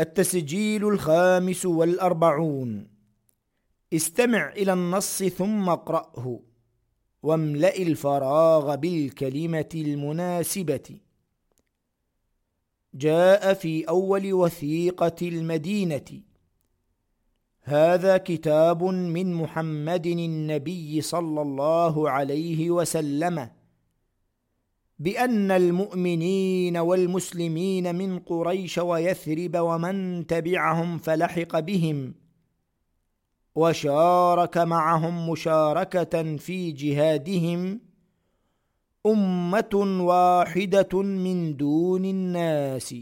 التسجيل الخامس والأربعون. استمع إلى النص ثم اقرأه. واملأ الفراغ بالكلمة المناسبة. جاء في أول وثيقة المدينة. هذا كتاب من محمد النبي صلى الله عليه وسلم. بأن المؤمنين والمسلمين من قريش ويثرب ومن تبعهم فلحق بهم وشارك معهم مشاركة في جهادهم أمة واحدة من دون الناس.